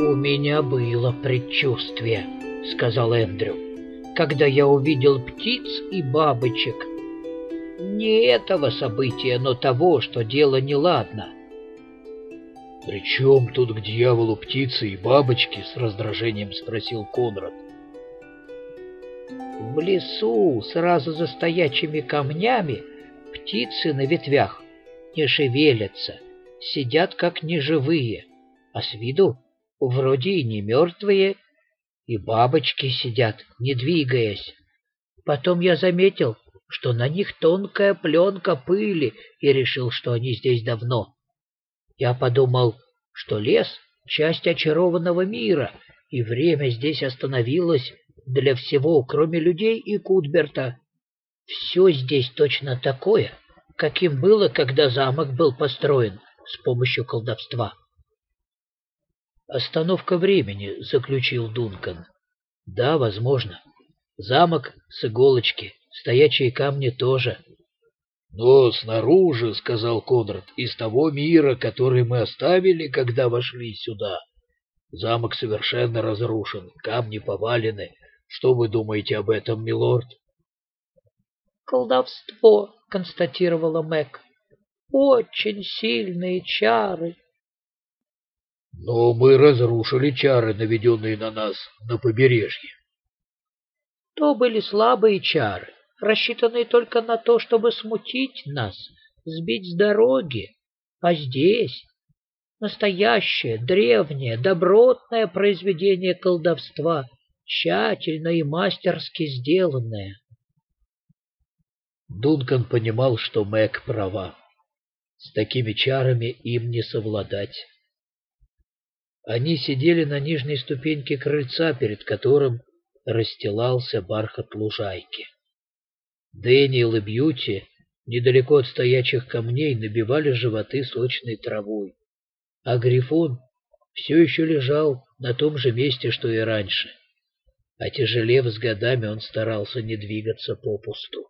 «У меня было предчувствие», — сказал Эндрю, «когда я увидел птиц и бабочек. Не этого события, но того, что дело неладно». «При чем тут к дьяволу птицы и бабочки?» — с раздражением спросил Конрад. В лесу, сразу за стоячими камнями, птицы на ветвях не шевелятся, сидят как неживые, а с виду вроде и не мертвые, и бабочки сидят, не двигаясь. Потом я заметил, что на них тонкая пленка пыли, и решил, что они здесь давно. Я подумал, что лес — часть очарованного мира, и время здесь остановилось для всего, кроме людей и Кутберта. Все здесь точно такое, каким было, когда замок был построен с помощью колдовства. «Остановка времени», — заключил Дункан. «Да, возможно. Замок с иголочки, стоячие камни тоже». «Но снаружи, — сказал Конрад, — из того мира, который мы оставили, когда вошли сюда, замок совершенно разрушен, камни повалены, что вы думаете об этом, милорд? Колдовство, констатировала Мэг. Очень сильные чары. Но мы разрушили чары, наведенные на нас на побережье. То были слабые чары, рассчитанные только на то, чтобы смутить нас, сбить с дороги. А здесь настоящее, древнее, добротное произведение колдовства — тщательно и мастерски сделанное. Дункан понимал, что Мэг права. С такими чарами им не совладать. Они сидели на нижней ступеньке крыльца, перед которым расстилался бархат лужайки. Дэниел и Бьюти недалеко от стоячих камней набивали животы сочной травой, а Грифон все еще лежал на том же месте, что и раньше. Отяжелев с годами, он старался не двигаться попусту.